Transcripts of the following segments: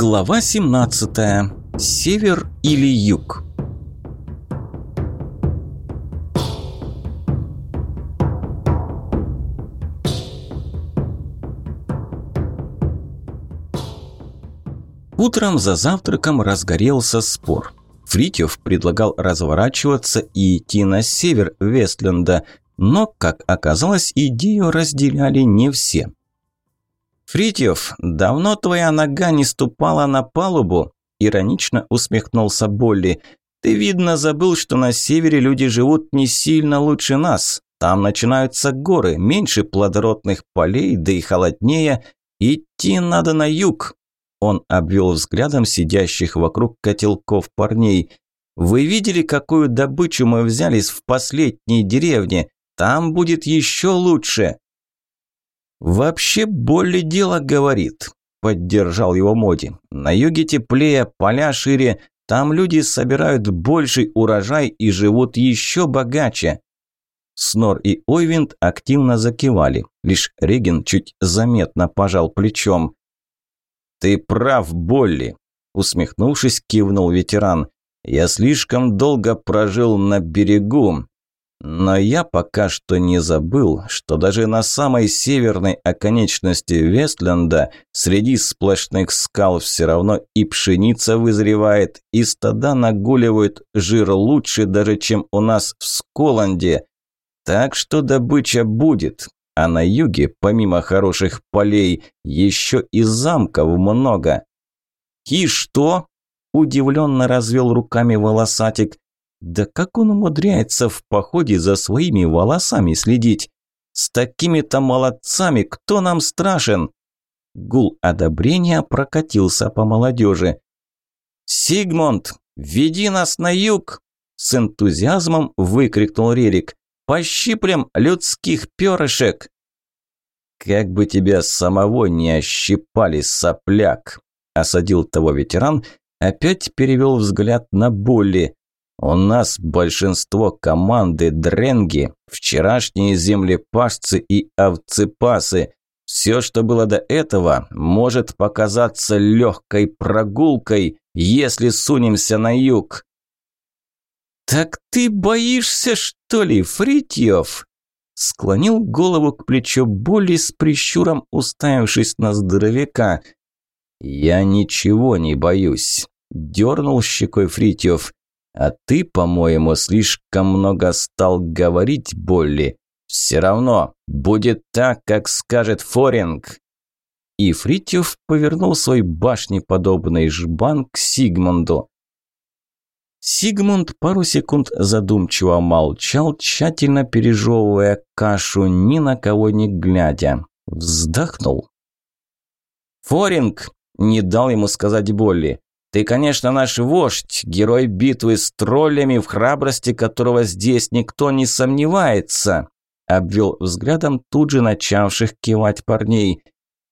Глава 17. Север или юг? Утром за завтраком разгорелся спор. Фритьев предлагал разворачиваться и идти на север Вестленда, но, как оказалось, идею разделяли не все. «Фритьев, давно твоя нога не ступала на палубу?» – иронично усмехнулся Болли. «Ты, видно, забыл, что на севере люди живут не сильно лучше нас. Там начинаются горы, меньше плодородных полей, да и холоднее. Идти надо на юг». Он обвел взглядом сидящих вокруг котелков парней. «Вы видели, какую добычу мы взялись в последней деревне? Там будет еще лучше!» «Вообще более дело говорит», – поддержал его Моди. «На юге теплее, поля шире, там люди собирают больший урожай и живут еще богаче». Снор и Ойвинд активно закивали, лишь Реген чуть заметно пожал плечом. «Ты прав, Болли», – усмехнувшись, кивнул ветеран. «Я слишком долго прожил на берегу, но я пока что не забыл, что даже на самой северной оконечности Вестленда среди сплошных скал все равно и пшеница вызревает, и стада нагуливают жир лучше даже, чем у нас в Сколанде. Так что добыча будет, а на юге, помимо хороших полей, еще и замков много. «И что?» – удивленно развел руками волосатик. Да как он умудряется в походе за своими волосами следить? С такими-то молодцами кто нам страшен? Гул одобрения прокатился по молодежи. «Сигмунд, веди нас на юг!» С энтузиазмом выкрикнул Рерик. «Пощиплем людских перышек!» «Как бы тебя самого не ощипали, сопляк!» Осадил того ветеран, опять перевел взгляд на Болли. У нас большинство команды дренги, вчерашние землепашцы и овцепасы. Все, что было до этого, может показаться легкой прогулкой, если сунемся на юг. «Так ты боишься, что ли, Фритьев?» Склонил голову к плечу боли с прищуром, уставившись на здоровяка. «Я ничего не боюсь», – дернул щекой Фритьев. А ты, по-моему, слишком много стал говорить, Болли. Все равно будет так, как скажет Форинг. И Фритьев повернул свой башнеподобный жбан к Сигмунду. Сигмунд пару секунд задумчиво молчал, тщательно пережевывая кашу, ни на кого не глядя. Вздохнул. «Форинг!» – не дал ему сказать Болли. Ты, конечно, наш вождь, герой битвы с троллями, в храбрости которого здесь никто не сомневается», обвел взглядом тут же начавших кивать парней.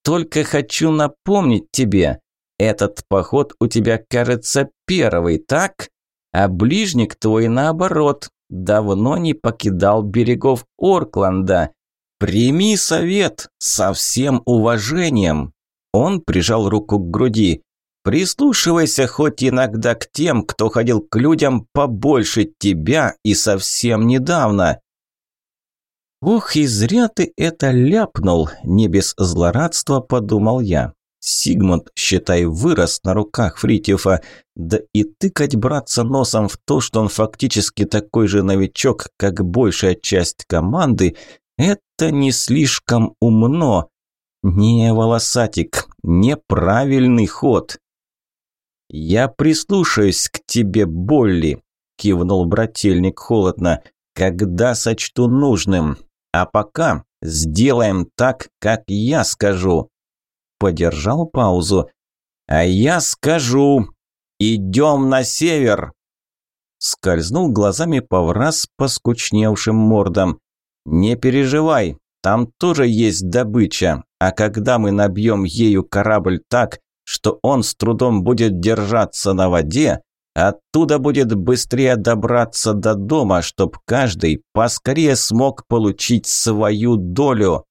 «Только хочу напомнить тебе, этот поход у тебя, кажется, первый, так? А ближник твой, наоборот, давно не покидал берегов Оркланда. Прими совет со всем уважением». Он прижал руку к груди. Прислушивайся хоть иногда к тем, кто ходил к людям побольше тебя и совсем недавно. Ох, и зря ты это ляпнул, не без злорадства подумал я. Сигмунд, считай, вырос на руках Фритьефа, да и тыкать браться носом в то, что он фактически такой же новичок, как большая часть команды, это не слишком умно. Не, волосатик, неправильный ход. «Я прислушаюсь к тебе, Болли», – кивнул брательник холодно, – «когда сочту нужным. А пока сделаем так, как я скажу». Подержал паузу. «А я скажу, идем на север!» Скользнул глазами по враз поскучневшим мордам. «Не переживай, там тоже есть добыча, а когда мы набьем ею корабль так, что он с трудом будет держаться на воде, оттуда будет быстрее добраться до дома, чтоб каждый поскорее смог получить свою долю.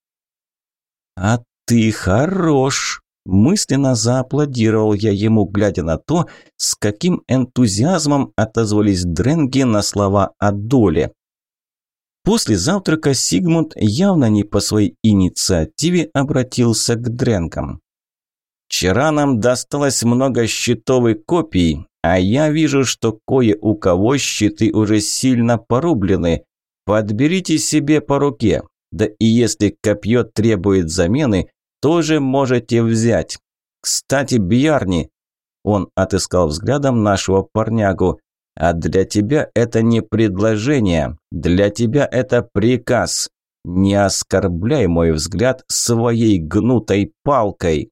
«А ты хорош!» Мысленно зааплодировал я ему, глядя на то, с каким энтузиазмом отозвались дренги на слова о доле. После завтрака Сигмунд явно не по своей инициативе обратился к дренгам. «Вчера нам досталось много щитовых копий, а я вижу, что кое у кого щиты уже сильно порублены. Подберите себе по руке, да и если копье требует замены, тоже можете взять. Кстати, Бьярни, он отыскал взглядом нашего парнягу, а для тебя это не предложение, для тебя это приказ. Не оскорбляй мой взгляд своей гнутой палкой.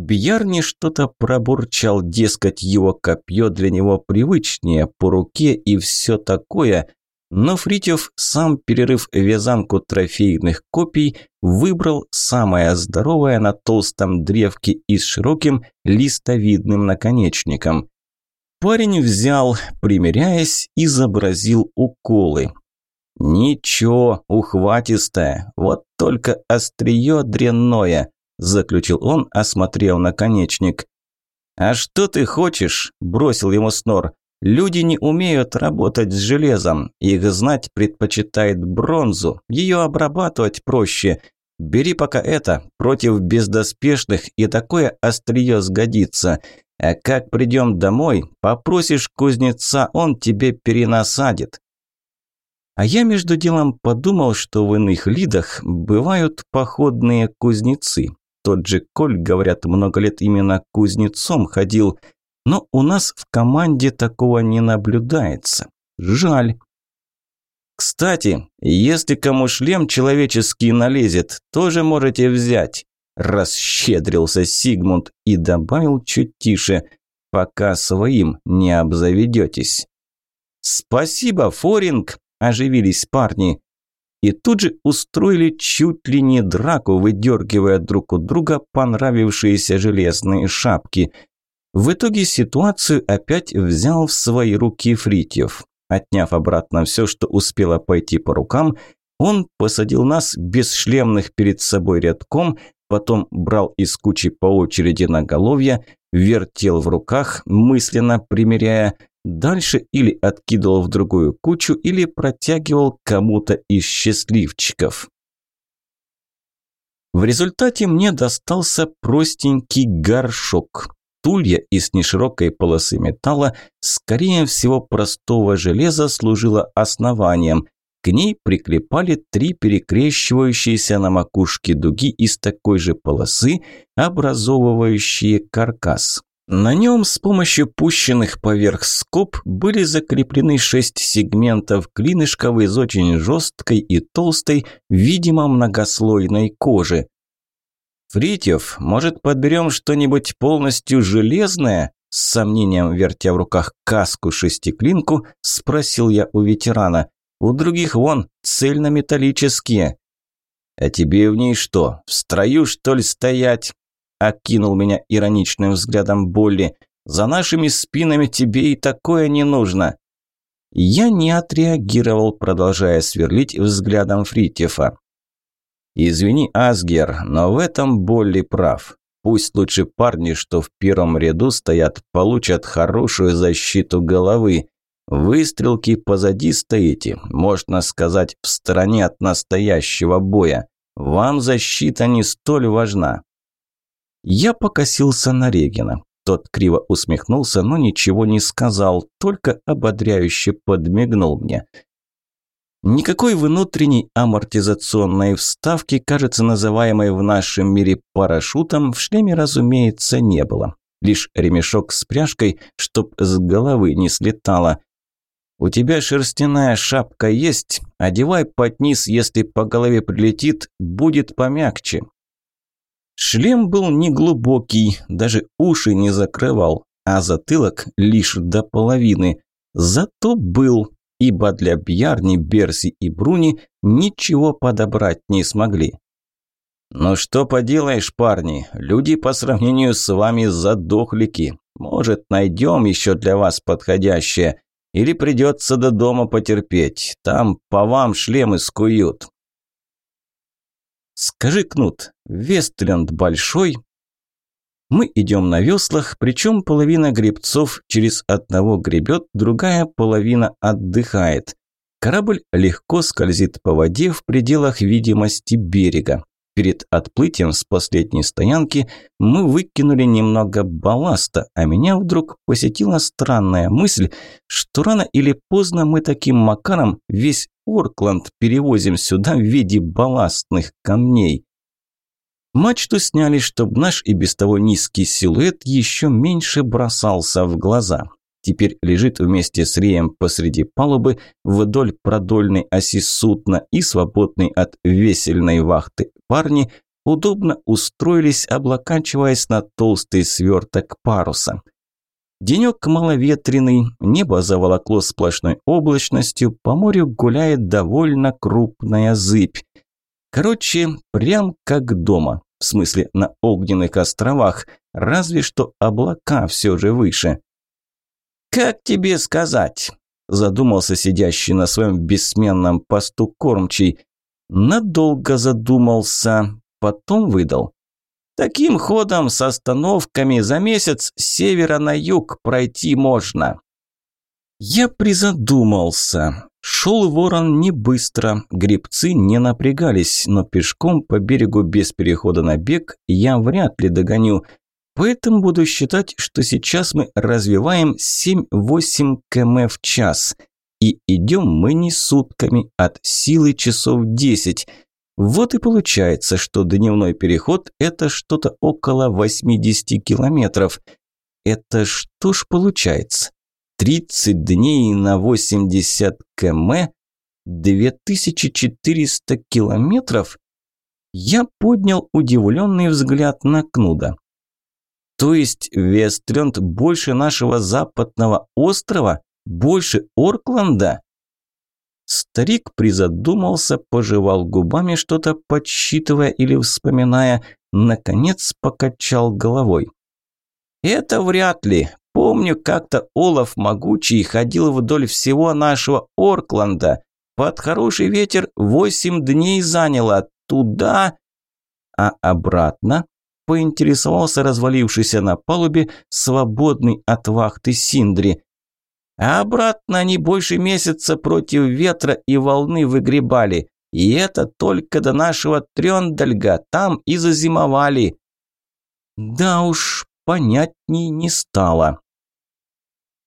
Бьярни что-то пробурчал, дескать, его копье для него привычнее, по руке и все такое, но Фритьев, сам перерыв вязанку трофейных копий, выбрал самое здоровое на толстом древке и с широким листовидным наконечником. Парень взял, примеряясь, изобразил уколы. «Ничего, ухватистое, вот только острие дрянное», – заключил он, осмотрев наконечник. «А что ты хочешь?» – бросил ему Снор. Люди не умеют работать с железом. Их знать предпочитает бронзу. Ее обрабатывать проще. Бери пока это, против бездоспешных и такое острие сгодится. А как придем домой, попросишь кузнеца, он тебе перенасадит. А я между делом подумал, что в иных лидах бывают походные кузнецы. Тот же Коль, говорят, много лет именно кузнецом ходил – но у нас в команде такого не наблюдается. Жаль. Кстати, если кому шлем человеческий налезет, тоже можете взять. Расщедрился Сигмунд и добавил чуть тише, пока своим не обзаведетесь. Спасибо, Форинг, оживились парни. И тут же устроили чуть ли не драку, выдергивая друг у друга понравившиеся железные шапки – в итоге ситуацию опять взял в свои руки Фритьев. Отняв обратно все, что успело пойти по рукам, он посадил нас без шлемных перед собой рядком, потом брал из кучи по очереди наголовья, вертел в руках, мысленно примеряя, дальше или откидывал в другую кучу, или протягивал кому-то из счастливчиков. В результате мне достался простенький горшок, Тулья из неширокой полосы металла, скорее всего простого железа, служила основанием. К ней приклепали три перекрещивающиеся на макушке дуги из такой же полосы, образовывающие каркас. На нем с помощью пущенных поверх скоб были закреплены шесть сегментов клинышков из очень жесткой и толстой, видимо, многослойной кожи. «Фритьев, может, подберем что-нибудь полностью железное?» С сомнением, вертя в руках каску-шестиклинку, спросил я у ветерана. «У других вон цельнометаллические». «А тебе в ней что, в строю, что ли, стоять?» Окинул меня ироничным взглядом Болли. «За нашими спинами тебе и такое не нужно». Я не отреагировал, продолжая сверлить взглядом Фритьефа. «Извини, Асгер, но в этом Болли прав. Пусть лучше парни, что в первом ряду стоят, получат хорошую защиту головы. Выстрелки позади стоите, можно сказать, в стороне от настоящего боя. Вам защита не столь важна». Я покосился на Регина. Тот криво усмехнулся, но ничего не сказал, только ободряюще подмигнул мне – Никакой внутренней амортизационной вставки, кажется, называемой в нашем мире парашютом, в шлеме, разумеется, не было. Лишь ремешок с пряжкой, чтоб с головы не слетало. «У тебя шерстяная шапка есть? Одевай под низ, если по голове прилетит, будет помягче». Шлем был неглубокий, даже уши не закрывал, а затылок лишь до половины. Зато был ибо для Бьярни, Берси и Бруни ничего подобрать не смогли. «Ну что поделаешь, парни, люди по сравнению с вами задохлики. Может, найдем еще для вас подходящее, или придется до дома потерпеть, там по вам шлемы скуют». Скажи, Кнут, Вестленд большой?» Мы идем на веслах, причем половина гребцов через одного гребет, другая половина отдыхает. Корабль легко скользит по воде в пределах видимости берега. Перед отплытием с последней стоянки мы выкинули немного балласта, а меня вдруг посетила странная мысль, что рано или поздно мы таким макаром весь Оркланд перевозим сюда в виде балластных камней. Мачту сняли, чтобы наш и без того низкий силуэт еще меньше бросался в глаза теперь лежит вместе с Реем посреди палубы вдоль продольной оси судна и свободный от весельной вахты парни удобно устроились, облокачиваясь на толстый сверток паруса. Денек маловетренный, небо заволокло сплошной облачностью, по морю гуляет довольно крупная зыбь. Короче, прям как дома, в смысле на огненных островах, разве что облака все же выше. «Как тебе сказать?» – задумался сидящий на своем бессменном посту кормчий. Надолго задумался, потом выдал. «Таким ходом с остановками за месяц с севера на юг пройти можно». Я призадумался. Шел ворон не быстро, грибцы не напрягались, но пешком по берегу без перехода на бег я вряд ли догоню – Поэтому буду считать, что сейчас мы развиваем 7-8 км в час. И идем мы не сутками, от силы часов 10. Вот и получается, что дневной переход – это что-то около 80 километров. Это что ж получается? 30 дней на 80 км? 2400 километров? Я поднял удивленный взгляд на Кнуда. То есть Вестленд больше нашего западного острова? Больше Оркланда? Старик призадумался, пожевал губами что-то, подсчитывая или вспоминая, наконец покачал головой. «Это вряд ли. Помню, как-то Олаф Могучий ходил вдоль всего нашего Оркланда. Под хороший ветер восемь дней заняло. Туда...» «А обратно?» поинтересовался развалившийся на палубе свободный от вахты Синдри. А обратно они больше месяца против ветра и волны выгребали. И это только до нашего Трёндальга, там и зазимовали. Да уж, понятней не стало.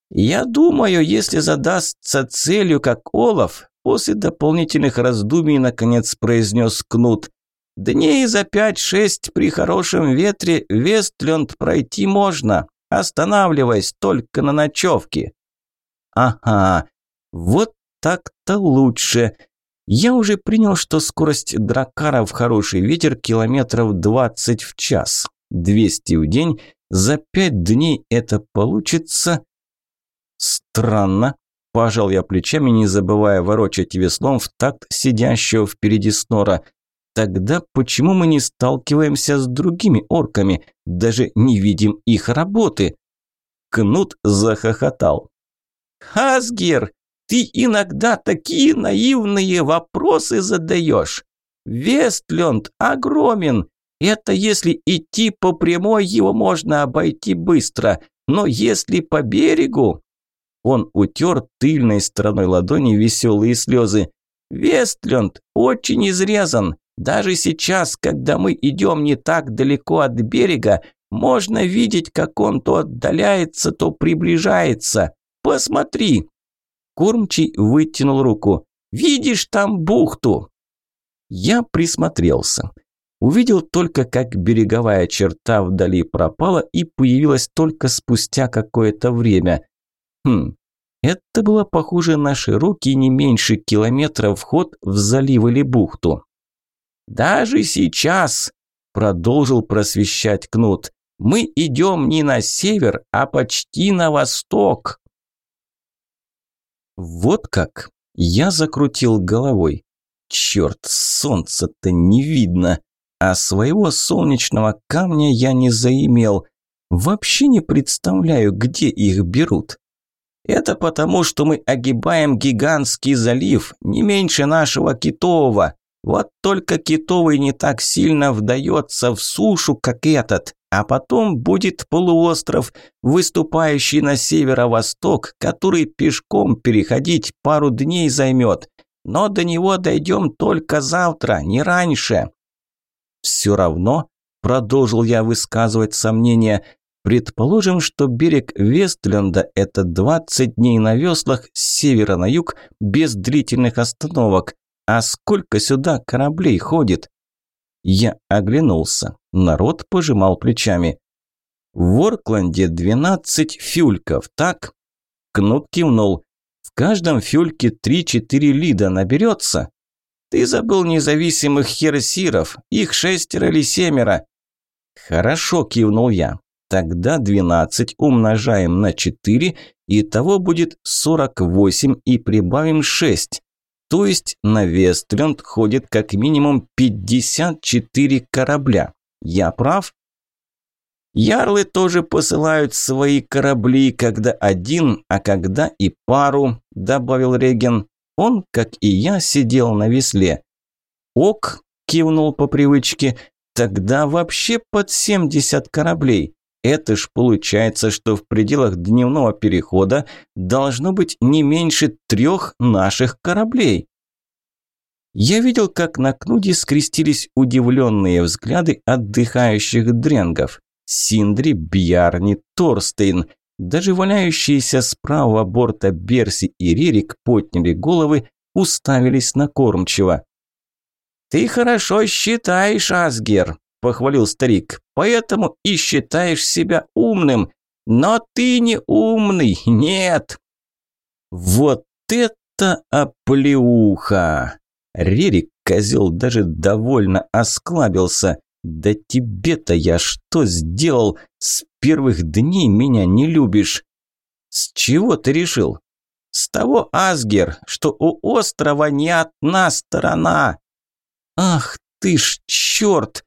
Я думаю, если задастся целью, как Олаф, после дополнительных раздумий наконец произнес Кнут, Дней за пять-шесть при хорошем ветре Вестленд пройти можно, останавливаясь только на ночевке. Ага, вот так-то лучше. Я уже принял, что скорость дракара в хороший ветер километров 20 в час. 200 в день. За пять дней это получится... Странно. Пожал я плечами, не забывая ворочать веслом в такт сидящего впереди снора. Тогда почему мы не сталкиваемся с другими орками, даже не видим их работы? Кнут захохотал. Хасгер, ты иногда такие наивные вопросы задаешь. Вестленд огромен. Это если идти по прямой, его можно обойти быстро. Но если по берегу... Он утер тыльной стороной ладони веселые слезы. Вестленд очень изрезан. Даже сейчас, когда мы идем не так далеко от берега, можно видеть, как он то отдаляется, то приближается. Посмотри!» Кормчий вытянул руку. «Видишь там бухту?» Я присмотрелся. Увидел только, как береговая черта вдали пропала и появилась только спустя какое-то время. Хм, это было похоже на широкий не меньше километра вход в залив или бухту. «Даже сейчас», – продолжил просвещать Кнут, – «мы идем не на север, а почти на восток». Вот как? Я закрутил головой. Черт, солнца-то не видно. А своего солнечного камня я не заимел. Вообще не представляю, где их берут. Это потому, что мы огибаем гигантский залив, не меньше нашего китового. Вот только китовый не так сильно вдается в сушу, как этот, а потом будет полуостров, выступающий на северо-восток, который пешком переходить пару дней займет. Но до него дойдем только завтра, не раньше. Все равно, продолжил я высказывать сомнения, предположим, что берег Вестленда – это 20 дней на веслах с севера на юг без длительных остановок. А сколько сюда кораблей ходит? Я оглянулся. Народ пожимал плечами. В Оркленде 12 фюльков, так? Кнут кивнул. В каждом фюльке 3-4 лида наберется. Ты забыл независимых херсиров, их шестеро или семеро. Хорошо, кивнул я. Тогда 12 умножаем на 4, и того будет 48 и прибавим 6. То есть на Вестленд ходит как минимум 54 корабля. Я прав? Ярлы тоже посылают свои корабли, когда один, а когда и пару, добавил Реген. Он, как и я, сидел на весле. Ок, кивнул по привычке, тогда вообще под 70 кораблей. Это ж получается, что в пределах дневного перехода должно быть не меньше трех наших кораблей. Я видел, как на Кнуде скрестились удивленные взгляды отдыхающих дренгов. Синдри, Бьярни, Торстейн. Даже валяющиеся с правого борта Берси и Рерик подняли головы, уставились на кормчего. «Ты хорошо считаешь, Асгер», похвалил старик. Поэтому и считаешь себя умным. Но ты не умный, нет. Вот это оплеуха! Рерик, козел, даже довольно осклабился. Да тебе-то я что сделал? С первых дней меня не любишь. С чего ты решил? С того, Асгер, что у острова не одна сторона. Ах ты ж черт!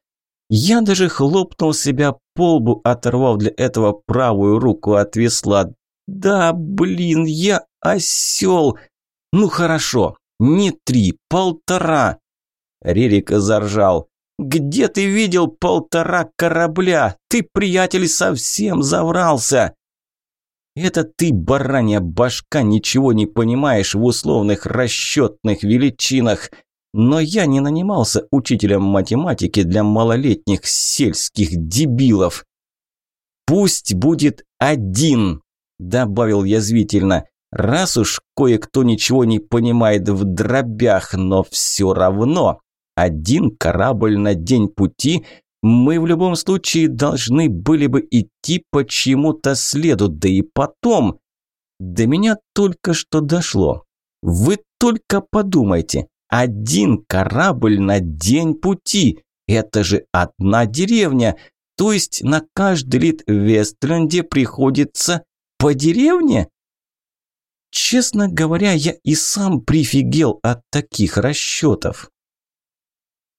Я даже хлопнул себя по лбу, оторвав для этого правую руку от весла. Да, блин, я осел. Ну хорошо, не три, полтора. Рерик заржал. «Где ты видел полтора корабля? Ты, приятель, совсем заврался!» «Это ты, баранья башка, ничего не понимаешь в условных расчетных величинах. Но я не нанимался учителем математики для малолетних сельских дебилов. «Пусть будет один», – добавил язвительно. «Раз уж кое-кто ничего не понимает в дробях, но все равно один корабль на день пути мы в любом случае должны были бы идти по чему-то следу, да и потом. До меня только что дошло. Вы только подумайте, один корабль на день пути. Это же одна деревня. То есть на каждый лит в Вестленде приходится по деревне? Честно говоря, я и сам прифигел от таких расчетов.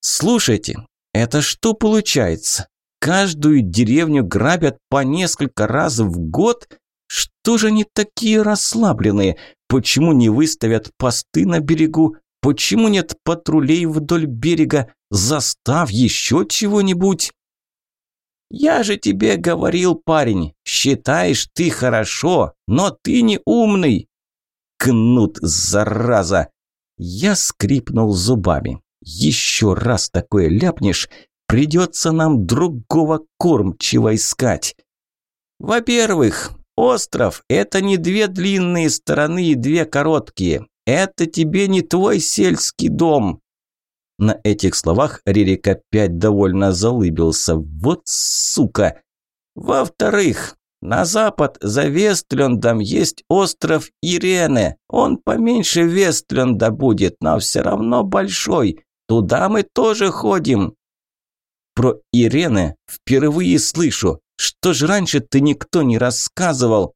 Слушайте, это что получается? Каждую деревню грабят по несколько раз в год? Что же они такие расслабленные? Почему не выставят посты на берегу? Почему нет патрулей вдоль берега? Застав еще чего-нибудь? Я же тебе говорил, парень, считаешь ты хорошо, но ты не умный. Кнут, зараза! Я скрипнул зубами. Еще раз такое ляпнешь, придется нам другого кормчего искать. Во-первых, остров – это не две длинные стороны и две короткие. Это тебе не твой сельский дом!» На этих словах Рерик опять довольно залыбился. «Вот сука!» «Во-вторых, на запад за Вестлендом есть остров Ирене. Он поменьше Вестленда будет, но все равно большой. Туда мы тоже ходим». «Про Ирене впервые слышу. Что ж раньше ты никто не рассказывал?»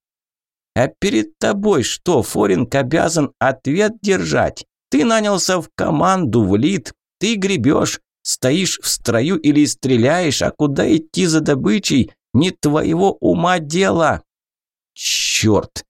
А перед тобой что, Форинг обязан ответ держать? Ты нанялся в команду, в лид, ты гребешь, стоишь в строю или стреляешь, а куда идти за добычей, не твоего ума дело. Черт!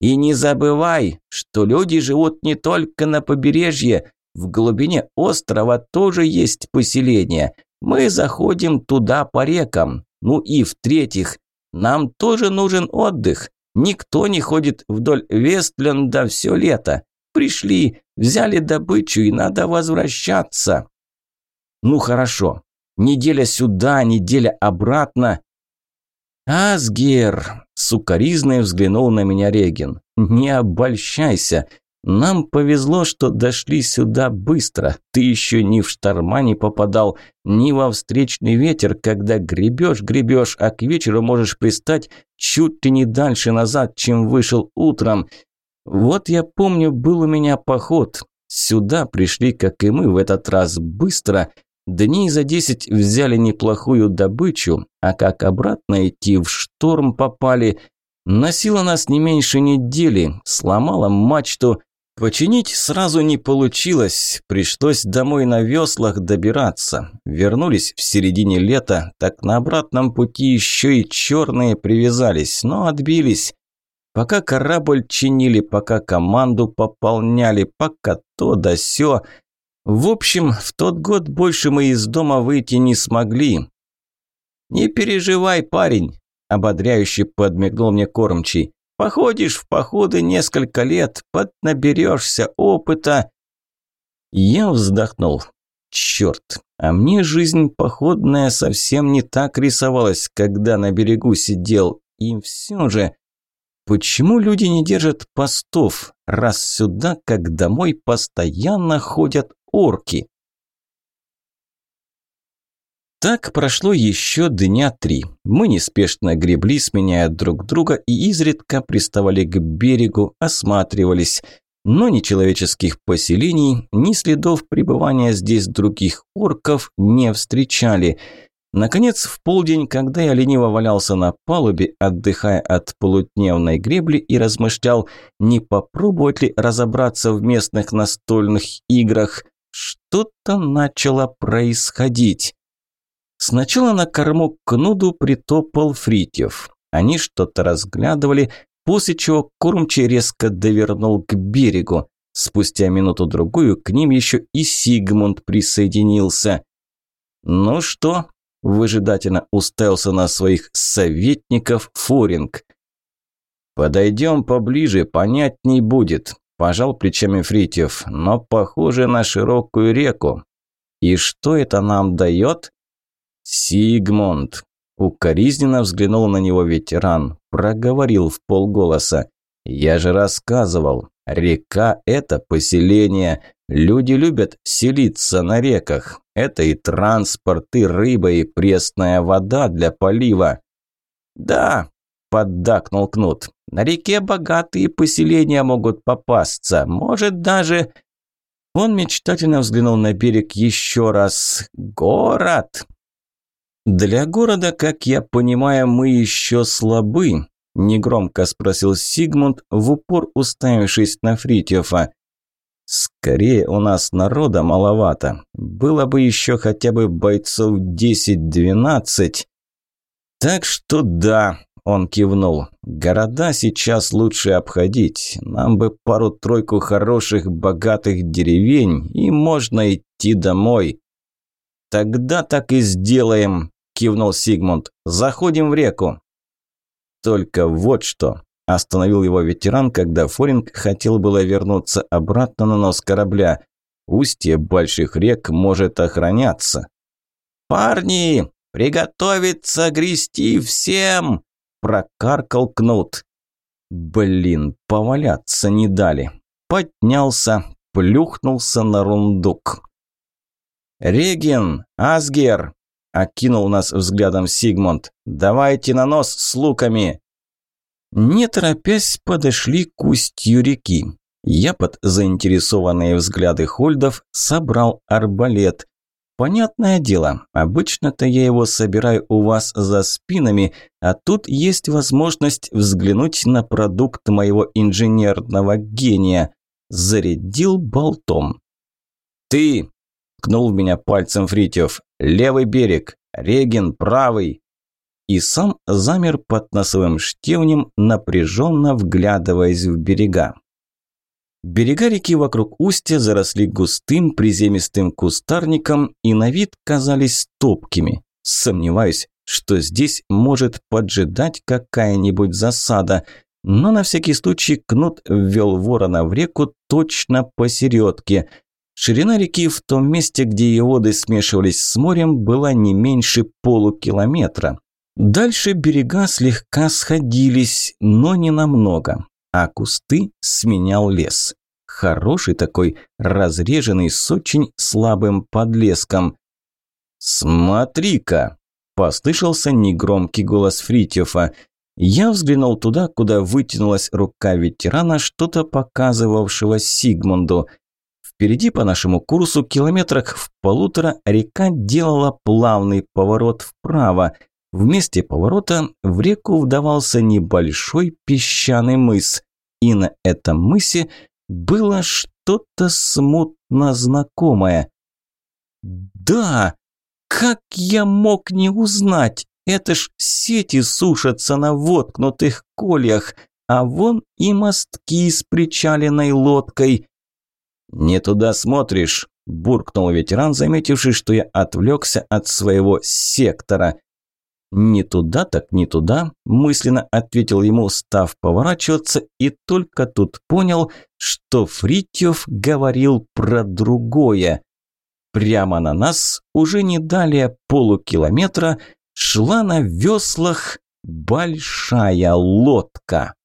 И не забывай, что люди живут не только на побережье. В глубине острова тоже есть поселение. Мы заходим туда по рекам. Ну и в-третьих, нам тоже нужен отдых. Никто не ходит вдоль Вестленда все лето. Пришли, взяли добычу и надо возвращаться. Ну хорошо, неделя сюда, неделя обратно. Асгер, сукаризной взглянул на меня Регин. Не обольщайся. Нам повезло, что дошли сюда быстро. Ты еще ни в шторма не попадал, ни во встречный ветер, когда гребешь, гребешь, а к вечеру можешь пристать чуть ли не дальше назад, чем вышел утром. Вот я помню, был у меня поход. Сюда пришли, как и мы, в этот раз быстро. Дней за десять взяли неплохую добычу, а как обратно идти, в шторм попали. Носило нас не меньше недели, сломала мачту, Починить сразу не получилось, пришлось домой на веслах добираться. Вернулись в середине лета, так на обратном пути еще и черные привязались, но отбились. Пока корабль чинили, пока команду пополняли, пока то да сё. В общем, в тот год больше мы из дома выйти не смогли. «Не переживай, парень», – ободряюще подмигнул мне кормчий. Походишь в походы несколько лет, поднаберешься опыта». Я вздохнул. Черт, а мне жизнь походная совсем не так рисовалась, когда на берегу сидел. И все же, почему люди не держат постов, раз сюда, как домой, постоянно ходят орки? Так прошло еще дня три. Мы неспешно гребли, сменяя друг друга, и изредка приставали к берегу, осматривались. Но ни человеческих поселений, ни следов пребывания здесь других орков не встречали. Наконец, в полдень, когда я лениво валялся на палубе, отдыхая от полудневной гребли и размышлял, не попробовать ли разобраться в местных настольных играх, что-то начало происходить. Сначала на корму к Нуду притопал Фритьев. Они что-то разглядывали, после чего кормчий резко довернул к берегу. Спустя минуту-другую к ним еще и Сигмунд присоединился. «Ну что?» – выжидательно уставился на своих советников Форинг. «Подойдем поближе, понятней будет», – пожал плечами Фритьев, – «но похоже на широкую реку». «И что это нам дает?» «Сигмунд!» Укоризненно взглянул на него ветеран, проговорил в полголоса. «Я же рассказывал, река – это поселение. Люди любят селиться на реках. Это и транспорт, и рыба, и пресная вода для полива». «Да», – поддакнул Кнут, – «на реке богатые поселения могут попасться. Может, даже...» Он мечтательно взглянул на берег еще раз. «Город!» «Для города, как я понимаю, мы еще слабы», – негромко спросил Сигмунд, в упор уставившись на Фритьёфа. «Скорее у нас народа маловато. Было бы еще хотя бы бойцов 10-12». «Так что да», – он кивнул, – «города сейчас лучше обходить. Нам бы пару-тройку хороших богатых деревень, и можно идти домой». «Тогда так и сделаем», кивнул Сигмунд. «Заходим в реку». «Только вот что», – остановил его ветеран, когда Форинг хотел было вернуться обратно на нос корабля. «Устье больших рек может охраняться». «Парни, приготовиться грести всем!» – прокаркал Кнут. Блин, поваляться не дали. Поднялся, плюхнулся на рундук. «Реген! Асгер! Окинул нас взглядом Сигмунд. «Давайте на нос с луками!» Не торопясь, подошли к устью реки. Я под заинтересованные взгляды Хольдов собрал арбалет. Понятное дело, обычно-то я его собираю у вас за спинами, а тут есть возможность взглянуть на продукт моего инженерного гения. Зарядил болтом. «Ты!» – ткнул меня пальцем Фритьев. Левый берег, Реген правый. И сам замер под носовым штевнем, напряженно вглядываясь в берега. Берега реки вокруг устья заросли густым приземистым кустарником и на вид казались топкими. Сомневаюсь, что здесь может поджидать какая-нибудь засада, но на всякий случай Кнут ввел ворона в реку точно посередке. Ширина реки в том месте, где ее воды смешивались с морем, была не меньше полукилометра. Дальше берега слегка сходились, но не намного, а кусты сменял лес. Хороший такой, разреженный с очень слабым подлеском. «Смотри-ка!» – послышался негромкий голос Фритьёфа. Я взглянул туда, куда вытянулась рука ветерана, что-то показывавшего Сигмунду. Впереди по нашему курсу, километрах в полутора, река делала плавный поворот вправо. В месте поворота в реку вдавался небольшой песчаный мыс. И на этом мысе было что-то смутно знакомое. «Да! Как я мог не узнать? Это ж сети сушатся на воткнутых кольях, а вон и мостки с причаленной лодкой». «Не туда смотришь», – буркнул ветеран, заметивший, что я отвлекся от своего сектора. «Не туда, так не туда», – мысленно ответил ему, став поворачиваться, и только тут понял, что Фритьев говорил про другое. Прямо на нас, уже не далее полукилометра, шла на веслах большая лодка.